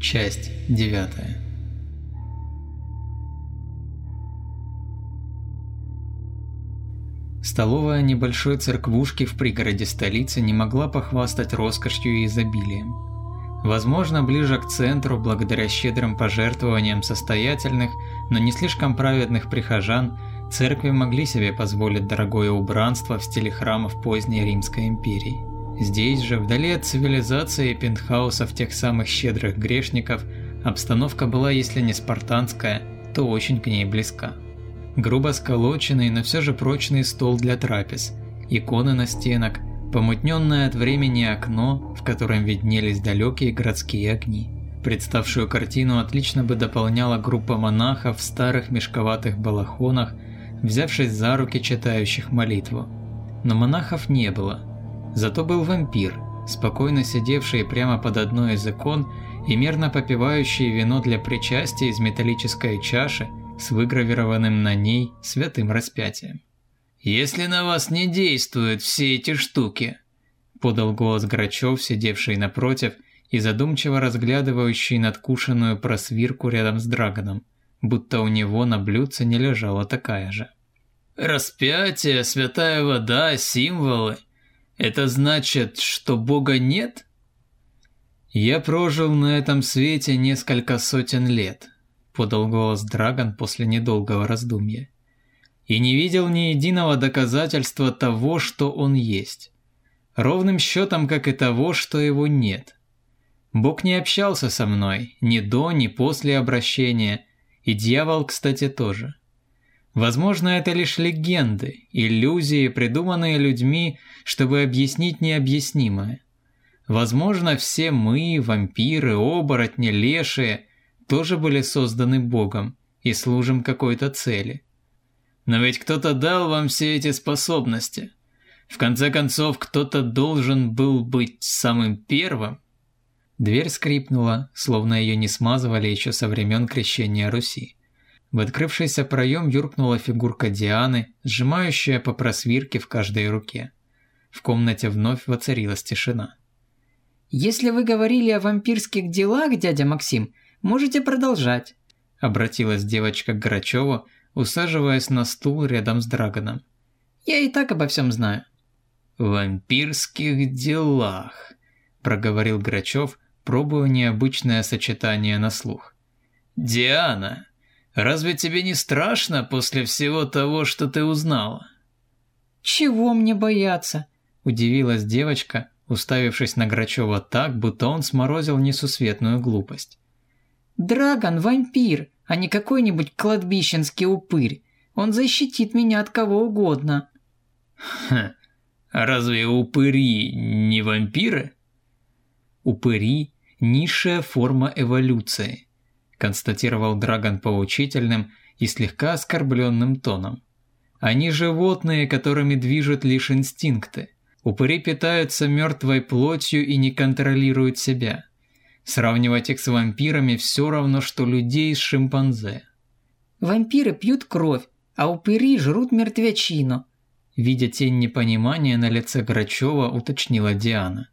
Часть 9 Столовая небольшой церквушки в пригороде столицы не могла похвастать роскошью и изобилием. Возможно, ближе к центру, благодаря щедрым пожертвованиям состоятельных, но не слишком праведных прихожан, церкви могли себе позволить дорогое убранство в стиле храмов поздней Римской империи. Здесь же, вдали от цивилизации и пентхаусов тех самых щедрых грешников, обстановка была, если не спартанская, то очень к ней близка. Грубо сколоченный, но все же прочный стол для трапез, иконы на стенах, помутненное от времени окно, в котором виднелись далекие городские огни. Представшую картину отлично бы дополняла группа монахов в старых мешковатых балахонах, взявшись за руки читающих молитву. Но монахов не было – Зато был вампир, спокойно сидевший прямо под одной из икон и мерно попивающий вино для причастия из металлической чаши с выгравированным на ней святым распятием. «Если на вас не действуют все эти штуки», – подал голос Грачев, сидевший напротив и задумчиво разглядывающий надкушенную просвирку рядом с Драгоном, будто у него на блюдце не лежала такая же. «Распятие, святая вода, символы. Это значит, что Бога нет? Я прожил на этом свете несколько сотен лет, подал голос Драгон после недолгого раздумья. И не видел ни единого доказательства того, что он есть. Ровным счетом, как и того, что его нет. Бог не общался со мной, ни до, ни после обращения, и дьявол, кстати, тоже. Возможно, это лишь легенды, иллюзии, придуманные людьми, чтобы объяснить необъяснимое. Возможно, все мы, вампиры, оборотни, лешие, тоже были созданы Богом и служим какой-то цели. Но ведь кто-то дал вам все эти способности. В конце концов, кто-то должен был быть самым первым. Дверь скрипнула, словно ее не смазывали еще со времен крещения Руси. В открывшийся проем юркнула фигурка Дианы, сжимающая по просвирке в каждой руке. В комнате вновь воцарилась тишина. «Если вы говорили о вампирских делах, дядя Максим, можете продолжать», – обратилась девочка к Грачеву, усаживаясь на стул рядом с Драгоном. «Я и так обо всем знаю». «Вампирских делах», – проговорил Грачев, пробуя необычное сочетание на слух. «Диана, Разве тебе не страшно после всего того, что ты узнала?» «Чего мне бояться?» – удивилась девочка, уставившись на Грачева так, будто он сморозил несусветную глупость. «Драгон – вампир, а не какой-нибудь кладбищенский упырь. Он защитит меня от кого угодно». «Хм, разве упыри не вампиры?» «Упыри – низшая форма эволюции констатировал Драгон поучительным и слегка оскорбленным тоном. Они животные, которыми движут лишь инстинкты. Упыри питаются мертвой плотью и не контролируют себя. Сравнивать их с вампирами все равно, что людей с шимпанзе. Вампиры пьют кровь, а упыри жрут мертвечину. Видя тень непонимания на лице Грачева, уточнила Диана.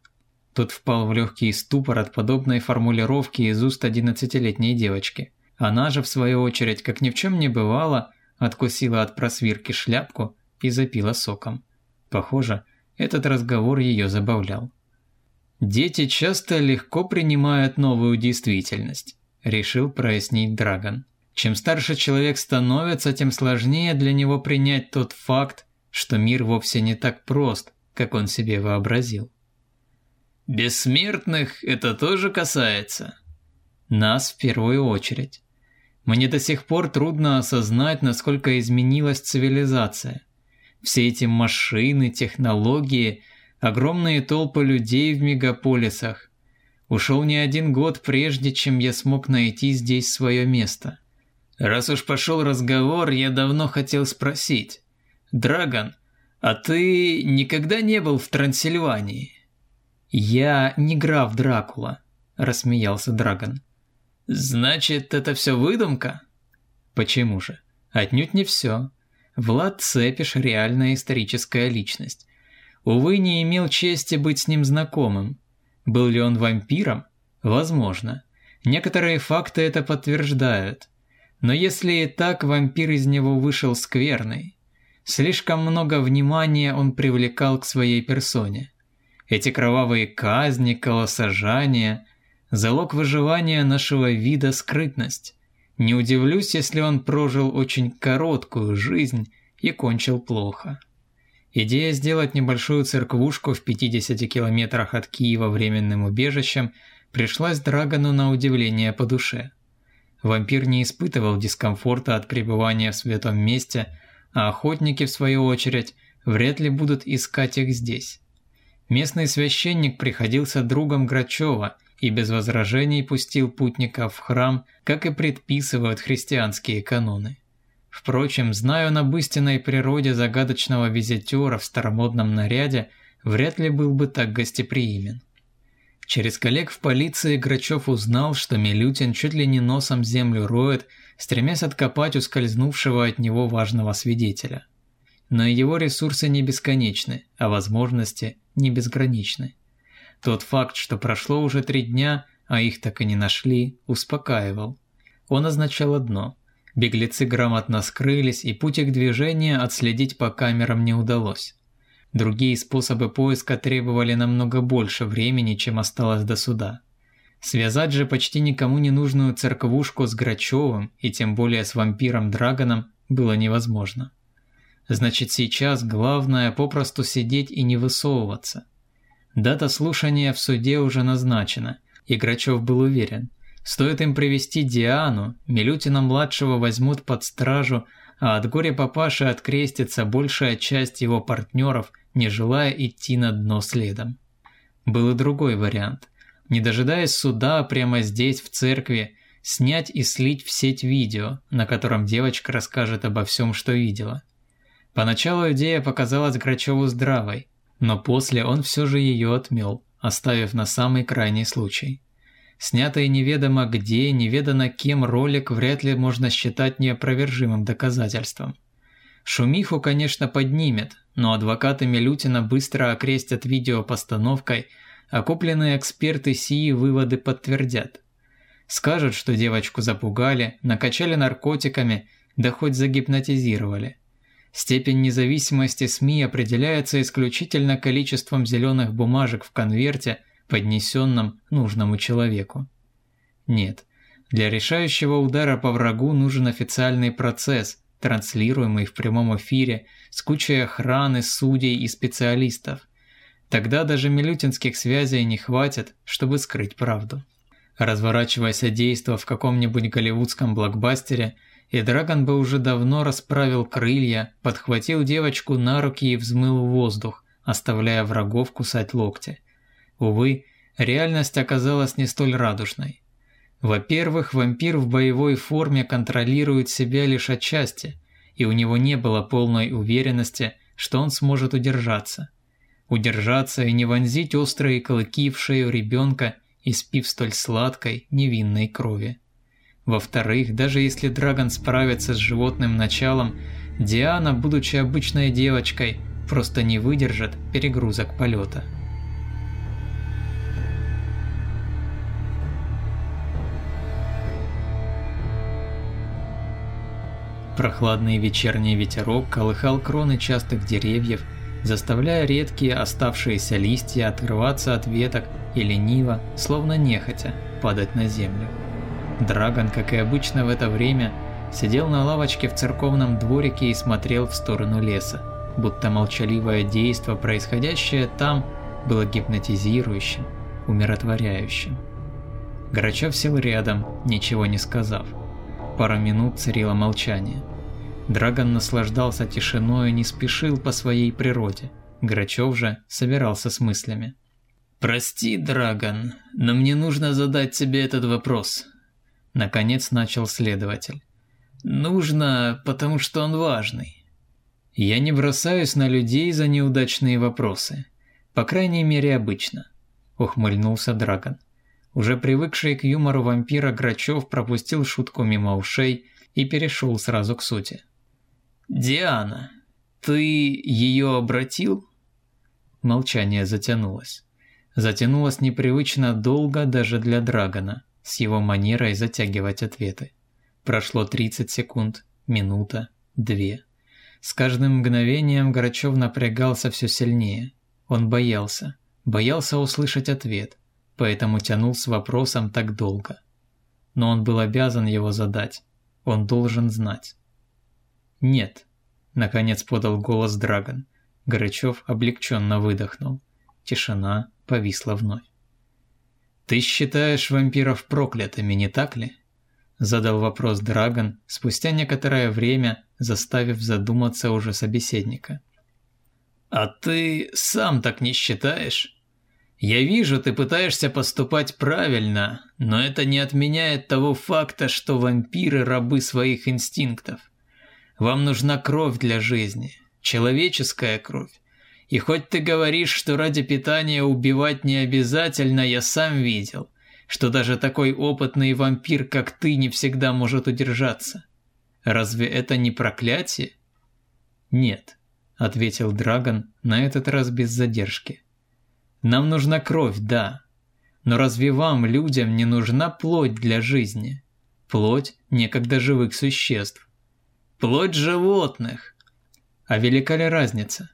Тот впал в легкий ступор от подобной формулировки из уст одиннадцатилетней девочки. Она же, в свою очередь, как ни в чем не бывало, откусила от просвирки шляпку и запила соком. Похоже, этот разговор ее забавлял. «Дети часто легко принимают новую действительность», – решил прояснить Драгон. «Чем старше человек становится, тем сложнее для него принять тот факт, что мир вовсе не так прост, как он себе вообразил. Бессмертных это тоже касается? Нас в первую очередь. Мне до сих пор трудно осознать, насколько изменилась цивилизация. Все эти машины, технологии, огромные толпы людей в мегаполисах. Ушел не один год прежде, чем я смог найти здесь свое место. Раз уж пошел разговор, я давно хотел спросить. Драгон, а ты никогда не был в Трансильвании? «Я не граф Дракула», – рассмеялся Драгон. «Значит, это все выдумка?» «Почему же? Отнюдь не все. Влад Цепиш – реальная историческая личность. Увы, не имел чести быть с ним знакомым. Был ли он вампиром? Возможно. Некоторые факты это подтверждают. Но если и так, вампир из него вышел скверный. Слишком много внимания он привлекал к своей персоне. Эти кровавые казни, колосажания – залог выживания нашего вида скрытность. Не удивлюсь, если он прожил очень короткую жизнь и кончил плохо. Идея сделать небольшую церквушку в 50 километрах от Киева временным убежищем пришлась Драгону на удивление по душе. Вампир не испытывал дискомфорта от пребывания в святом месте – а охотники, в свою очередь, вряд ли будут искать их здесь. Местный священник приходился другом Грачева и без возражений пустил путников в храм, как и предписывают христианские каноны. Впрочем, зная он об истинной природе загадочного визитера в старомодном наряде, вряд ли был бы так гостеприимен. Через коллег в полиции Грачев узнал, что Милютин чуть ли не носом землю роет, стремясь откопать ускользнувшего от него важного свидетеля. Но его ресурсы не бесконечны, а возможности не безграничны. Тот факт, что прошло уже три дня, а их так и не нашли, успокаивал. Он означал одно – беглецы грамотно скрылись, и путь их движения отследить по камерам не удалось. Другие способы поиска требовали намного больше времени, чем осталось до суда. Связать же почти никому не нужную церквушку с Грачевым и тем более с вампиром Драгоном было невозможно. Значит, сейчас главное попросту сидеть и не высовываться. Дата слушания в суде уже назначена, и Грачев был уверен. Стоит им привести Диану, Милютина-младшего возьмут под стражу, а от горя папаши открестится большая часть его партнеров – не желая идти на дно следом. Был и другой вариант. Не дожидаясь суда прямо здесь, в церкви, снять и слить в сеть видео, на котором девочка расскажет обо всем, что видела. Поначалу идея показалась Грачеву здравой, но после он все же ее отмел, оставив на самый крайний случай. Снятый неведомо где, неведано кем ролик вряд ли можно считать неопровержимым доказательством. Шумиху, конечно, поднимет, но адвокаты Милютина быстро окрестят видеопостановкой, а купленные эксперты сии выводы подтвердят. Скажут, что девочку запугали, накачали наркотиками, да хоть загипнотизировали. Степень независимости СМИ определяется исключительно количеством зеленых бумажек в конверте, поднесенном нужному человеку. Нет, для решающего удара по врагу нужен официальный процесс – транслируемый в прямом эфире с кучей охраны, судей и специалистов. Тогда даже милютинских связей не хватит, чтобы скрыть правду. Разворачиваясь действо в каком-нибудь голливудском блокбастере, и Драгон бы уже давно расправил крылья, подхватил девочку на руки и взмыл в воздух, оставляя врагов кусать локти. Увы, реальность оказалась не столь радужной. Во-первых, вампир в боевой форме контролирует себя лишь отчасти, и у него не было полной уверенности, что он сможет удержаться. Удержаться и не вонзить острые клыки в шею ребенка, испив столь сладкой, невинной крови. Во-вторых, даже если Драгон справится с животным началом, Диана, будучи обычной девочкой, просто не выдержит перегрузок полета. Прохладный вечерний ветерок колыхал кроны частых деревьев, заставляя редкие оставшиеся листья отрываться от веток и лениво, словно нехотя, падать на землю. Драгон, как и обычно в это время, сидел на лавочке в церковном дворике и смотрел в сторону леса, будто молчаливое действо, происходящее там, было гипнотизирующим, умиротворяющим. Грачев сел рядом, ничего не сказав. Пару минут царило молчание. Драгон наслаждался тишиной и не спешил по своей природе. Грачев же собирался с мыслями. «Прости, Драгон, но мне нужно задать тебе этот вопрос», – наконец начал следователь. «Нужно, потому что он важный». «Я не бросаюсь на людей за неудачные вопросы. По крайней мере, обычно», – ухмыльнулся Драгон. Уже привыкший к юмору вампира Грачев пропустил шутку мимо ушей и перешел сразу к сути. «Диана, ты ее обратил?» Молчание затянулось. Затянулось непривычно долго даже для Драгона. С его манерой затягивать ответы. Прошло 30 секунд, минута, две. С каждым мгновением Грачев напрягался все сильнее. Он боялся, боялся услышать ответ, поэтому тянул с вопросом так долго. Но он был обязан его задать, он должен знать. «Нет», – наконец подал голос Драгон. Горычев облегченно выдохнул. Тишина повисла вновь. «Ты считаешь вампиров проклятыми, не так ли?» Задал вопрос Драгон спустя некоторое время, заставив задуматься уже собеседника. «А ты сам так не считаешь? Я вижу, ты пытаешься поступать правильно, но это не отменяет того факта, что вампиры – рабы своих инстинктов. Вам нужна кровь для жизни, человеческая кровь. И хоть ты говоришь, что ради питания убивать не обязательно, я сам видел, что даже такой опытный вампир, как ты, не всегда может удержаться. Разве это не проклятие? Нет, ответил Драгон, на этот раз без задержки. Нам нужна кровь, да. Но разве вам, людям, не нужна плоть для жизни? Плоть некогда живых существ. Плоть животных. А велика ли разница?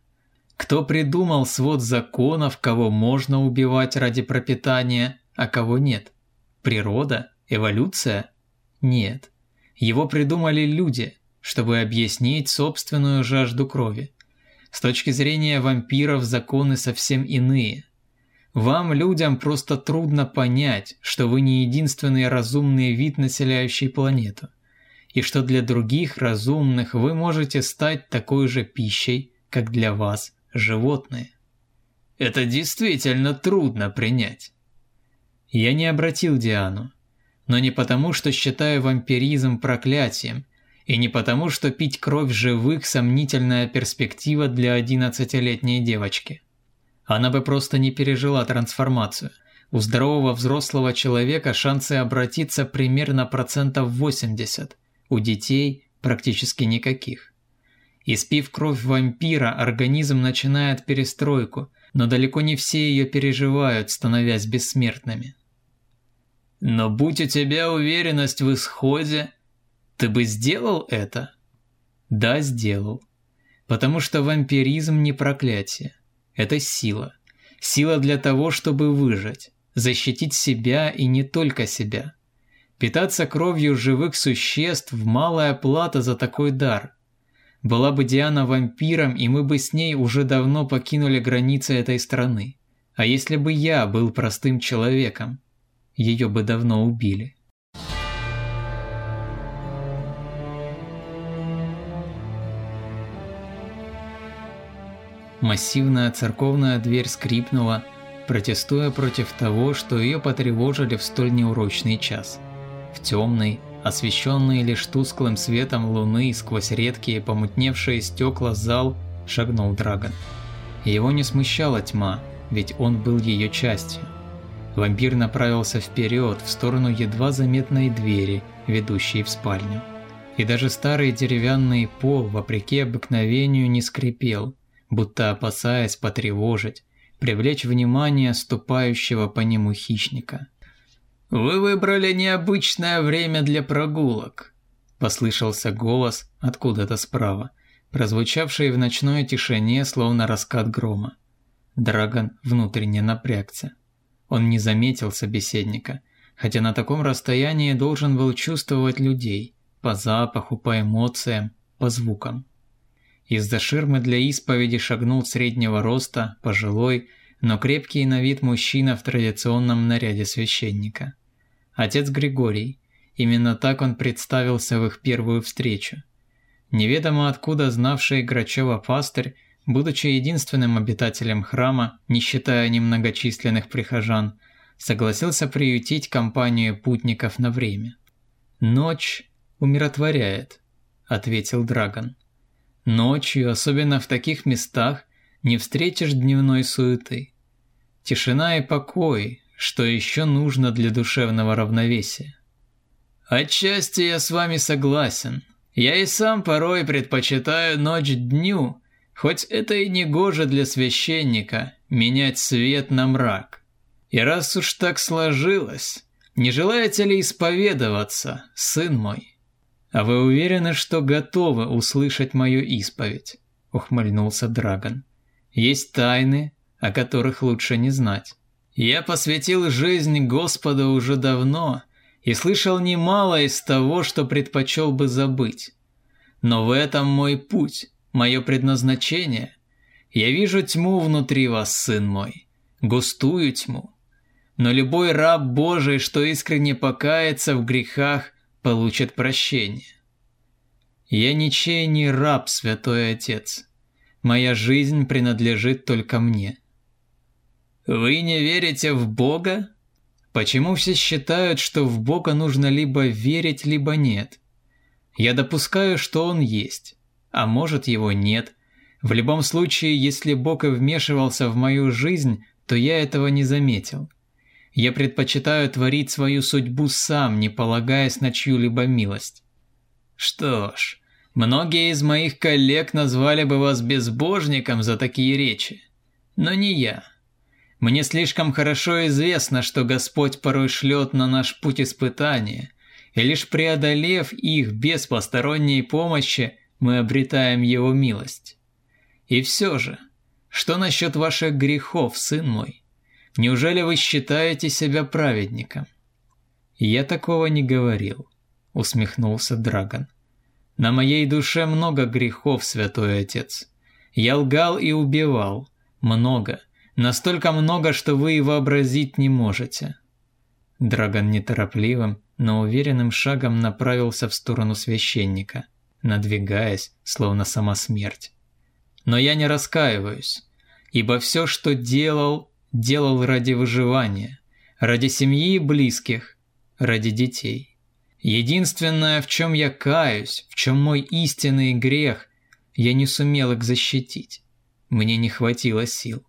Кто придумал свод законов, кого можно убивать ради пропитания, а кого нет? Природа? Эволюция? Нет. Его придумали люди, чтобы объяснить собственную жажду крови. С точки зрения вампиров законы совсем иные. Вам, людям, просто трудно понять, что вы не единственный разумный вид, населяющий планету, и что для других разумных вы можете стать такой же пищей, как для вас животные. Это действительно трудно принять. Я не обратил Диану, но не потому, что считаю вампиризм проклятием, и не потому, что пить кровь живых – сомнительная перспектива для одиннадцатилетней девочки. Она бы просто не пережила трансформацию. У здорового взрослого человека шансы обратиться примерно процентов 80, у детей практически никаких. Испив кровь вампира, организм начинает перестройку, но далеко не все ее переживают, становясь бессмертными. Но будь у тебя уверенность в исходе, ты бы сделал это? Да, сделал. Потому что вампиризм не проклятие. Это сила. Сила для того, чтобы выжить, защитить себя и не только себя. Питаться кровью живых существ – малая плата за такой дар – была бы Диана вампиром, и мы бы с ней уже давно покинули границы этой страны. А если бы я был простым человеком, ее бы давно убили. Массивная церковная дверь скрипнула, протестуя против того, что ее потревожили в столь неурочный час. В темный, Освещенный лишь тусклым светом луны сквозь редкие помутневшие стекла зал шагнул Драгон. Его не смущала тьма, ведь он был ее частью. Вампир направился вперед, в сторону едва заметной двери, ведущей в спальню. И даже старый деревянный пол, вопреки обыкновению, не скрипел, будто опасаясь потревожить, привлечь внимание ступающего по нему хищника. «Вы выбрали необычное время для прогулок», – послышался голос откуда-то справа, прозвучавший в ночной тишине, словно раскат грома. Драгон внутренне напрягся. Он не заметил собеседника, хотя на таком расстоянии должен был чувствовать людей, по запаху, по эмоциям, по звукам. Из-за ширмы для исповеди шагнул среднего роста, пожилой, но крепкий на вид мужчина в традиционном наряде священника. Отец Григорий. Именно так он представился в их первую встречу. Неведомо откуда знавший Грачева пастырь, будучи единственным обитателем храма, не считая немногочисленных прихожан, согласился приютить компанию путников на время. «Ночь умиротворяет», – ответил Драгон. «Ночью, особенно в таких местах, не встретишь дневной суеты. Тишина и покой, что еще нужно для душевного равновесия. Отчасти я с вами согласен. Я и сам порой предпочитаю ночь дню, хоть это и не гоже для священника менять свет на мрак. И раз уж так сложилось, Не желаете ли исповедоваться, сын мой? А вы уверены, что готовы услышать мою исповедь? Ухмыльнулся Драгон. Есть тайны, о которых лучше не знать. Я посвятил жизнь Господу уже давно и слышал немало из того, что предпочел бы забыть. Но в этом мой путь, мое предназначение. Я вижу тьму внутри вас, сын мой, густую тьму. Но любой раб Божий, что искренне покается в грехах, получит прощение. Я ничей не раб, святой отец. Моя жизнь принадлежит только мне. Вы не верите в Бога? Почему все считают, что в Бога нужно либо верить, либо нет? Я допускаю, что Он есть, а может его нет. В любом случае, если Бог и вмешивался в мою жизнь, то я этого не заметил. Я предпочитаю творить свою судьбу сам, не полагаясь на чью-либо милость. Что ж, многие из моих коллег назвали бы вас безбожником за такие речи, но не я. Мне слишком хорошо известно, что Господь порой шлет на наш путь испытания, и лишь преодолев их без посторонней помощи, мы обретаем Его милость. И все же, что насчет ваших грехов, сын мой? Неужели вы считаете себя праведником? Я такого не говорил, усмехнулся Драгон. На моей душе много грехов, святой отец. Я лгал и убивал, много, Настолько много, что вы и вообразить не можете. Драгон неторопливым, но уверенным шагом направился в сторону священника, надвигаясь, словно сама смерть. Но я не раскаиваюсь, ибо все, что делал, делал ради выживания, ради семьи и близких, ради детей. Единственное, в чем я каюсь, в чем мой истинный грех, я не сумел их защитить. Мне не хватило сил.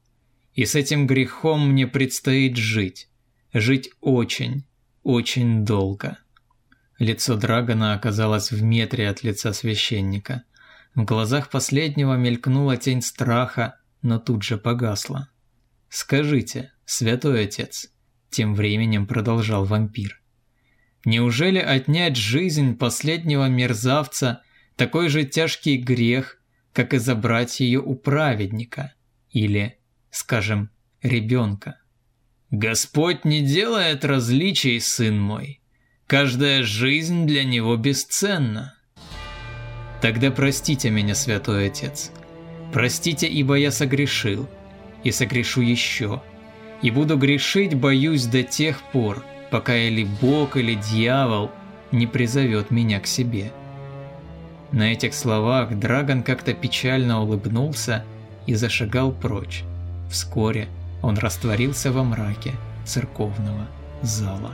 И с этим грехом мне предстоит жить. Жить очень, очень долго. Лицо Драгона оказалось в метре от лица священника. В глазах последнего мелькнула тень страха, но тут же погасла. «Скажите, святой отец», – тем временем продолжал вампир. «Неужели отнять жизнь последнего мерзавца – такой же тяжкий грех, как и забрать ее у праведника? Или скажем, ребенка. Господь не делает различий, сын мой. Каждая жизнь для него бесценна. Тогда простите меня, святой отец. Простите, ибо я согрешил, и согрешу еще. И буду грешить, боюсь, до тех пор, пока или Бог, или дьявол не призовет меня к себе. На этих словах Драгон как-то печально улыбнулся и зашагал прочь. Вскоре он растворился во мраке церковного зала.